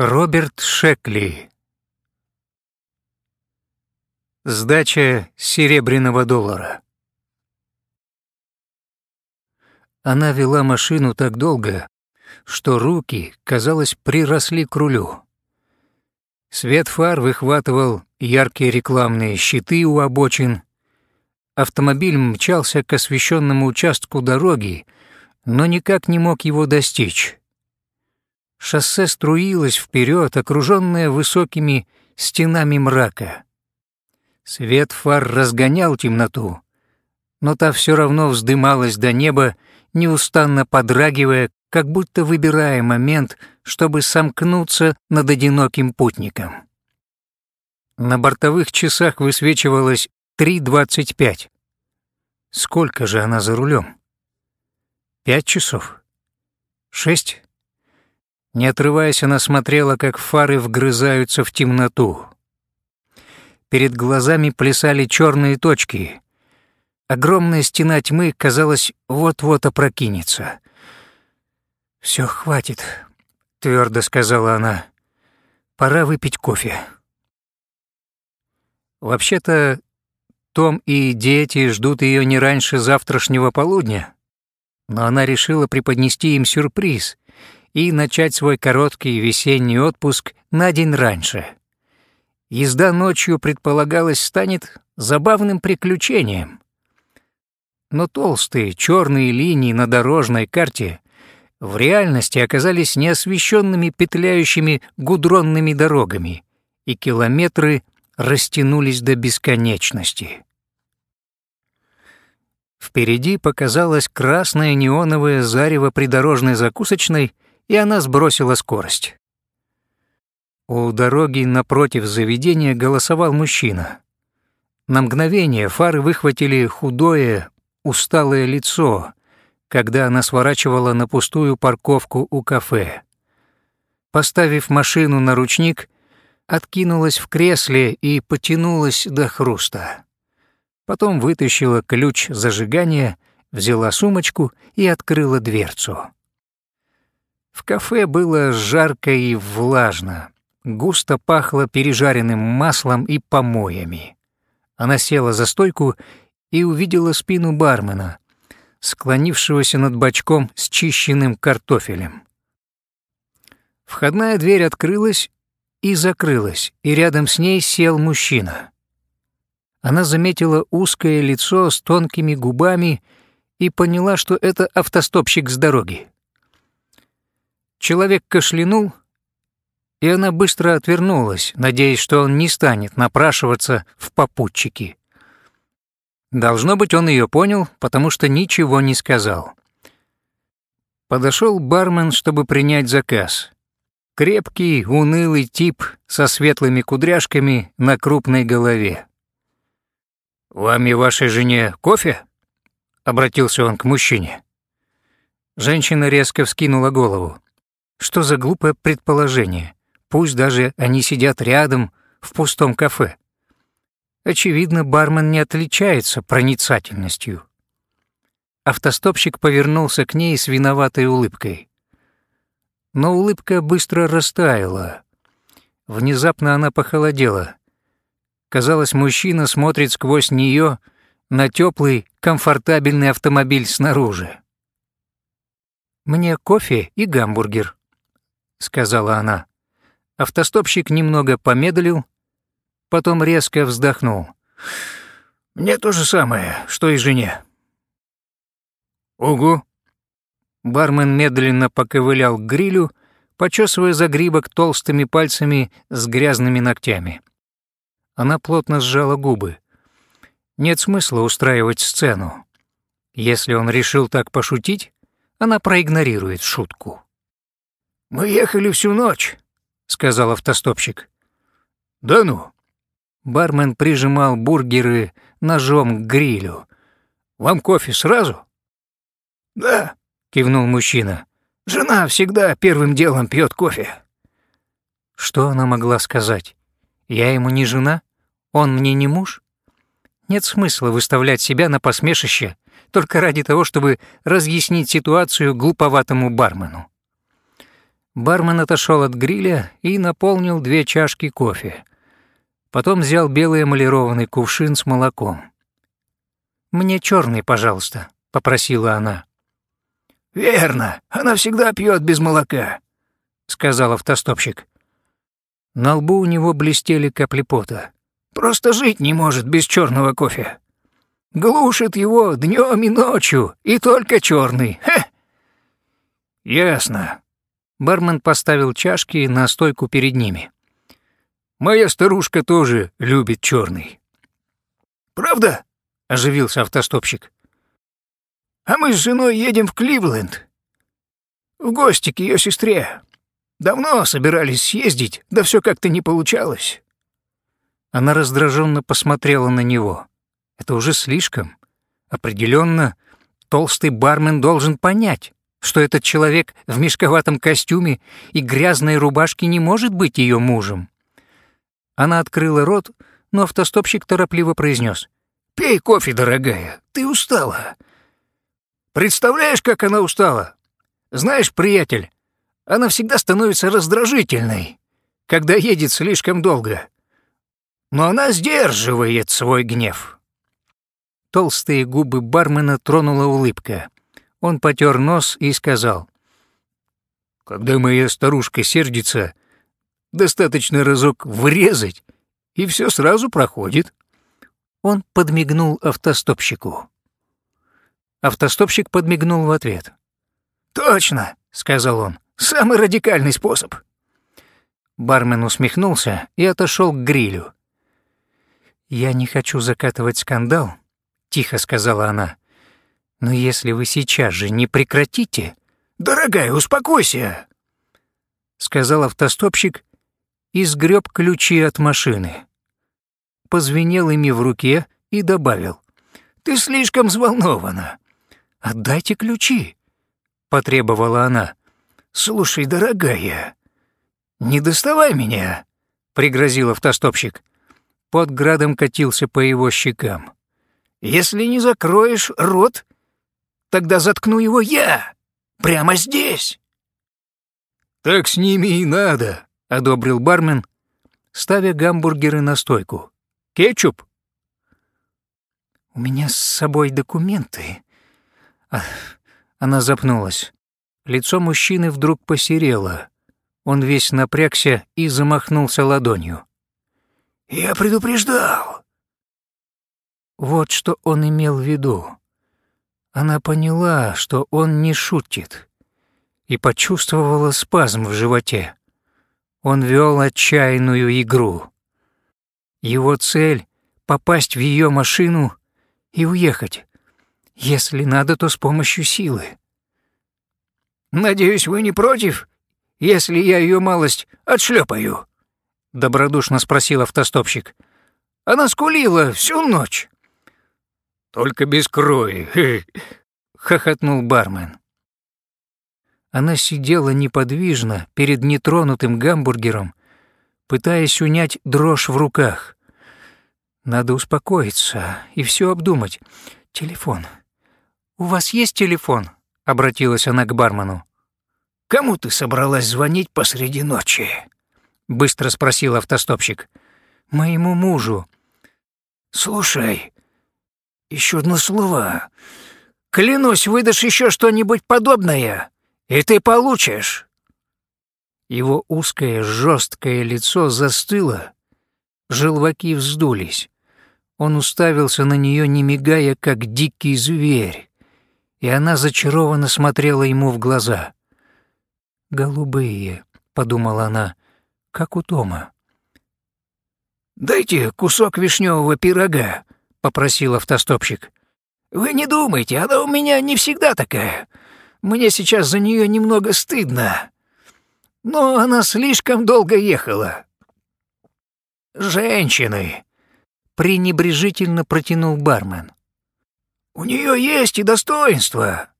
Роберт Шекли. Сдача серебряного доллара. Она вела машину так долго, что руки, казалось, приросли к рулю. Свет фар выхватывал яркие рекламные щиты у обочин. Автомобиль мчался к освещенному участку дороги, но никак не мог его достичь. Шоссе струилось вперед, окруженное высокими стенами мрака. Свет фар разгонял темноту, но та все равно вздымалась до неба, неустанно подрагивая, как будто выбирая момент, чтобы сомкнуться над одиноким путником. На бортовых часах высвечивалось 3.25. Сколько же она за рулем? Пять часов? Шесть? Не отрываясь, она смотрела, как фары вгрызаются в темноту. Перед глазами плясали черные точки. Огромная стена тьмы, казалось, вот-вот опрокинется. Все хватит», — твердо сказала она. «Пора выпить кофе». Вообще-то, том и дети ждут ее не раньше завтрашнего полудня, но она решила преподнести им сюрприз — и начать свой короткий весенний отпуск на день раньше. Езда ночью, предполагалось, станет забавным приключением. Но толстые черные линии на дорожной карте в реальности оказались неосвещенными петляющими гудронными дорогами, и километры растянулись до бесконечности. Впереди показалось красное неоновое зарево придорожной закусочной — и она сбросила скорость. У дороги напротив заведения голосовал мужчина. На мгновение фары выхватили худое, усталое лицо, когда она сворачивала на пустую парковку у кафе. Поставив машину на ручник, откинулась в кресле и потянулась до хруста. Потом вытащила ключ зажигания, взяла сумочку и открыла дверцу. В кафе было жарко и влажно, густо пахло пережаренным маслом и помоями. Она села за стойку и увидела спину бармена, склонившегося над бачком с чищенным картофелем. Входная дверь открылась и закрылась, и рядом с ней сел мужчина. Она заметила узкое лицо с тонкими губами и поняла, что это автостопщик с дороги. Человек кашлянул, и она быстро отвернулась, надеясь, что он не станет напрашиваться в попутчики. Должно быть, он ее понял, потому что ничего не сказал. Подошел бармен, чтобы принять заказ. Крепкий, унылый тип со светлыми кудряшками на крупной голове. «Вам и вашей жене кофе?» — обратился он к мужчине. Женщина резко вскинула голову. Что за глупое предположение? Пусть даже они сидят рядом в пустом кафе. Очевидно, бармен не отличается проницательностью. Автостопщик повернулся к ней с виноватой улыбкой. Но улыбка быстро растаяла. Внезапно она похолодела. Казалось, мужчина смотрит сквозь нее на теплый, комфортабельный автомобиль снаружи. «Мне кофе и гамбургер», — сказала она. Автостопщик немного помедлил, потом резко вздохнул. «Мне то же самое, что и жене». «Угу». Бармен медленно поковылял к грилю, почесывая загрибок толстыми пальцами с грязными ногтями. Она плотно сжала губы. Нет смысла устраивать сцену. Если он решил так пошутить, она проигнорирует шутку. «Мы ехали всю ночь», — сказал автостопщик. «Да ну». Бармен прижимал бургеры ножом к грилю. «Вам кофе сразу?» «Да», — кивнул мужчина. «Жена всегда первым делом пьет кофе». Что она могла сказать? «Я ему не жена? Он мне не муж?» Нет смысла выставлять себя на посмешище только ради того, чтобы разъяснить ситуацию глуповатому бармену. Бармен отошел от гриля и наполнил две чашки кофе. Потом взял белый эмалированный кувшин с молоком. «Мне черный, пожалуйста», — попросила она. «Верно, она всегда пьет без молока», — сказал автостопщик. На лбу у него блестели капли пота. «Просто жить не может без черного кофе. Глушит его днем и ночью, и только черный. Хе!» «Ясно». Бармен поставил чашки на стойку перед ними. «Моя старушка тоже любит черный». «Правда?» — оживился автостопщик. «А мы с женой едем в Кливленд. В гости к ее сестре. Давно собирались съездить, да все как-то не получалось». Она раздраженно посмотрела на него. Это уже слишком. Определенно, толстый бармен должен понять, что этот человек в мешковатом костюме и грязной рубашке не может быть ее мужем. Она открыла рот, но автостопщик торопливо произнес: Пей кофе, дорогая, ты устала. Представляешь, как она устала? Знаешь, приятель, она всегда становится раздражительной, когда едет слишком долго. Но она сдерживает свой гнев. Толстые губы бармена тронула улыбка. Он потер нос и сказал. «Когда моя старушка сердится, достаточно разок врезать, и все сразу проходит». Он подмигнул автостопщику. Автостопщик подмигнул в ответ. «Точно», — сказал он, — «самый радикальный способ». Бармен усмехнулся и отошел к грилю. «Я не хочу закатывать скандал», — тихо сказала она. «Но если вы сейчас же не прекратите...» «Дорогая, успокойся», — сказал автостопщик и сгреб ключи от машины позвенел ими в руке и добавил. «Ты слишком взволнована. Отдайте ключи», — потребовала она. «Слушай, дорогая, не доставай меня», — пригрозил автостопщик. Под градом катился по его щекам. «Если не закроешь рот, тогда заткну его я, прямо здесь». «Так с ними и надо», — одобрил бармен, ставя гамбургеры на стойку. Кетчуп?» «У меня с собой документы». Ах, она запнулась. Лицо мужчины вдруг посерело. Он весь напрягся и замахнулся ладонью. «Я предупреждал». Вот что он имел в виду. Она поняла, что он не шутит, и почувствовала спазм в животе. Он вел отчаянную игру. Его цель — попасть в ее машину и уехать. Если надо, то с помощью силы. «Надеюсь, вы не против, если я ее малость отшлепаю?» — добродушно спросил автостопщик. «Она скулила всю ночь». «Только без крови», — хохотнул бармен. Она сидела неподвижно перед нетронутым гамбургером пытаясь унять дрожь в руках. Надо успокоиться и все обдумать. Телефон. «У вас есть телефон?» — обратилась она к бармену. «Кому ты собралась звонить посреди ночи?» — быстро спросил автостопщик. «Моему мужу». «Слушай, еще одно слово. Клянусь, выдашь еще что-нибудь подобное, и ты получишь». Его узкое, жесткое лицо застыло, желваки вздулись. Он уставился на нее, не мигая, как дикий зверь, и она зачарованно смотрела ему в глаза. «Голубые», — подумала она, — «как у Тома». «Дайте кусок вишневого пирога», — попросил автостопщик. «Вы не думайте, она у меня не всегда такая. Мне сейчас за нее немного стыдно но она слишком долго ехала. Женщины, пренебрежительно протянул бармен. У нее есть и достоинство,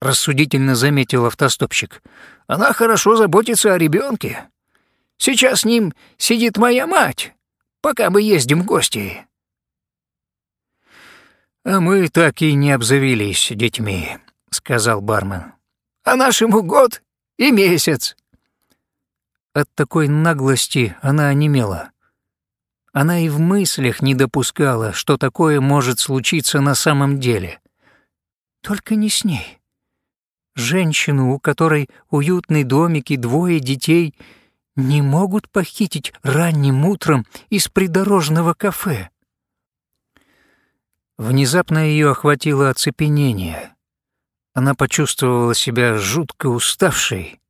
рассудительно заметил автостопщик. Она хорошо заботится о ребенке. Сейчас с ним сидит моя мать, пока мы ездим в гости. А мы так и не обзавелись детьми, сказал бармен. А нашему год и месяц, От такой наглости она онемела. Она и в мыслях не допускала, что такое может случиться на самом деле. Только не с ней. Женщину, у которой уютный домик и двое детей, не могут похитить ранним утром из придорожного кафе. Внезапно ее охватило оцепенение. Она почувствовала себя жутко уставшей,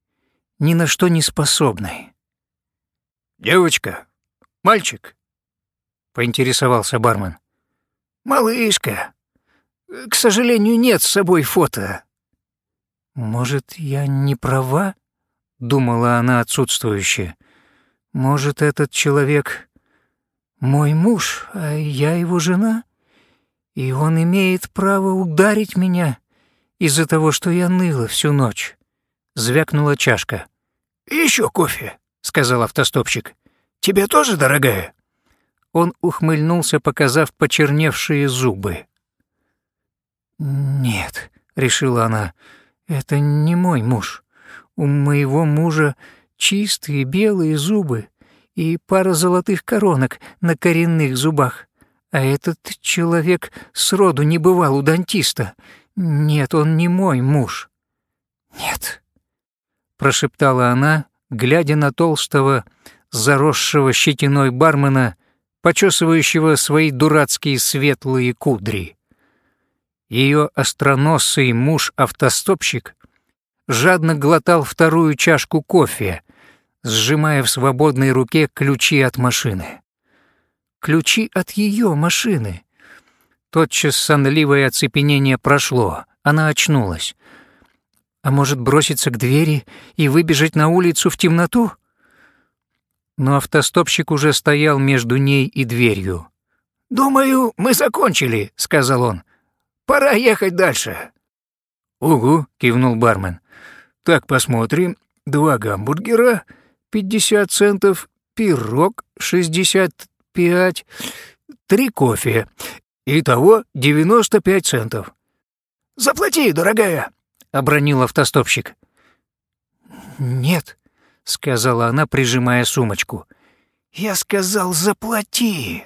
ни на что не способной. «Девочка, мальчик?» — поинтересовался бармен. «Малышка. К сожалению, нет с собой фото». «Может, я не права?» — думала она отсутствующе. «Может, этот человек мой муж, а я его жена?» И он имеет право ударить меня из-за того, что я ныла всю ночь. Звякнула чашка. Еще кофе», — сказал автостопщик. «Тебе тоже, дорогая?» Он ухмыльнулся, показав почерневшие зубы. «Нет», — решила она, — «это не мой муж. У моего мужа чистые белые зубы и пара золотых коронок на коренных зубах. А этот человек сроду не бывал у дантиста. Нет, он не мой муж. Нет, прошептала она, глядя на толстого, заросшего щетиной бармена, почесывающего свои дурацкие светлые кудри. Ее остроносый муж-автостопщик жадно глотал вторую чашку кофе, сжимая в свободной руке ключи от машины ключи от ее машины. Тотчас сонливое оцепенение прошло, она очнулась. А может, броситься к двери и выбежать на улицу в темноту? Но автостопщик уже стоял между ней и дверью. «Думаю, мы закончили», — сказал он. «Пора ехать дальше». «Угу», — кивнул бармен. «Так, посмотрим. Два гамбургера, пятьдесят центов, пирог, шестьдесят пять, три кофе. Итого девяносто пять центов. «Заплати, дорогая!» — обронил автостопщик. «Нет», — сказала она, прижимая сумочку. «Я сказал, заплати!»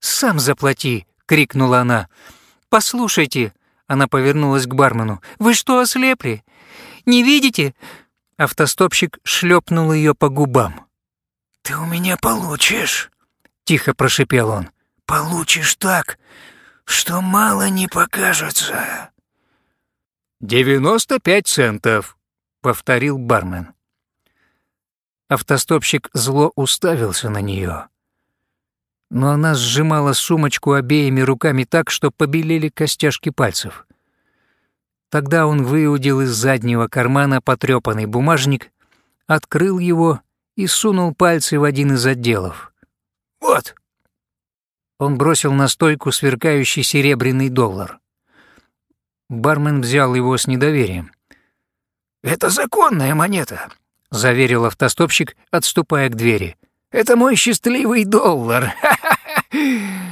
«Сам заплати!» — крикнула она. «Послушайте!» — она повернулась к бармену. «Вы что, ослепли? Не видите?» Автостопщик шлепнул ее по губам. «Ты у меня получишь», — тихо прошипел он. «Получишь так, что мало не покажется». «Девяносто пять центов», — повторил бармен. Автостопщик зло уставился на нее. Но она сжимала сумочку обеими руками так, что побелели костяшки пальцев. Тогда он выудил из заднего кармана потрепанный бумажник, открыл его и сунул пальцы в один из отделов. «Вот!» Он бросил на стойку сверкающий серебряный доллар. Бармен взял его с недоверием. «Это законная монета», — заверил автостопщик, отступая к двери. «Это мой счастливый доллар!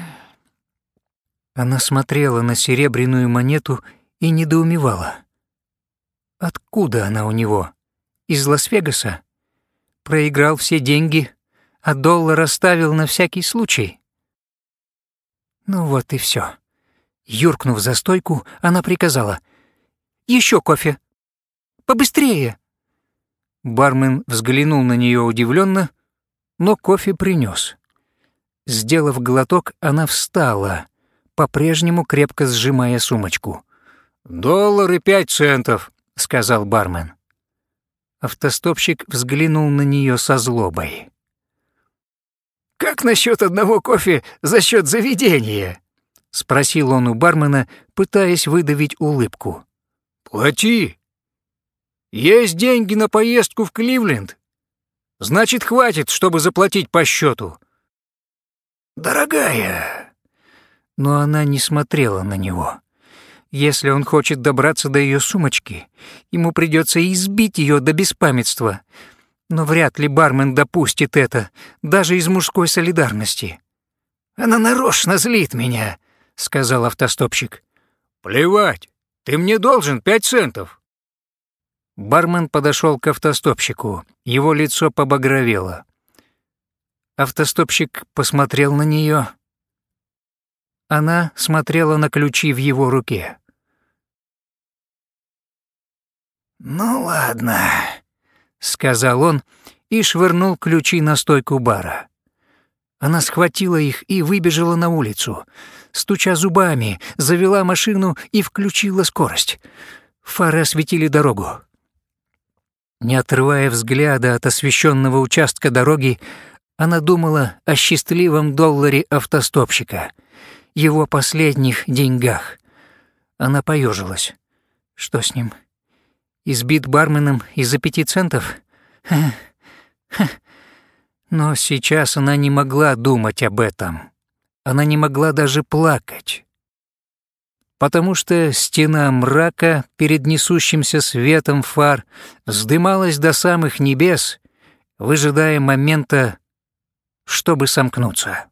Она смотрела на серебряную монету и недоумевала. Откуда она у него? Из Лас-Вегаса? Проиграл все деньги, а доллар оставил на всякий случай. Ну вот и все. Юркнув за стойку, она приказала. «Еще кофе! Побыстрее!» Бармен взглянул на нее удивленно, но кофе принес. Сделав глоток, она встала, по-прежнему крепко сжимая сумочку. «Доллар и пять центов», — сказал бармен. Автостопщик взглянул на нее со злобой. «Как насчет одного кофе за счет заведения?» — спросил он у бармена, пытаясь выдавить улыбку. «Плати. Есть деньги на поездку в Кливленд. Значит, хватит, чтобы заплатить по счету». «Дорогая!» Но она не смотрела на него. Если он хочет добраться до ее сумочки, ему придется избить ее до беспамятства. Но вряд ли бармен допустит это, даже из мужской солидарности. «Она нарочно злит меня», — сказал автостопщик. «Плевать, ты мне должен пять центов». Бармен подошел к автостопщику. Его лицо побагровело. Автостопщик посмотрел на нее. Она смотрела на ключи в его руке. «Ну ладно», — сказал он и швырнул ключи на стойку бара. Она схватила их и выбежала на улицу. Стуча зубами, завела машину и включила скорость. Фары осветили дорогу. Не отрывая взгляда от освещенного участка дороги, она думала о счастливом долларе автостопщика, его последних деньгах. Она поежилась. Что с ним? Избит барменом из-за пяти центов? Но сейчас она не могла думать об этом. Она не могла даже плакать. Потому что стена мрака перед несущимся светом фар вздымалась до самых небес, выжидая момента, чтобы сомкнуться.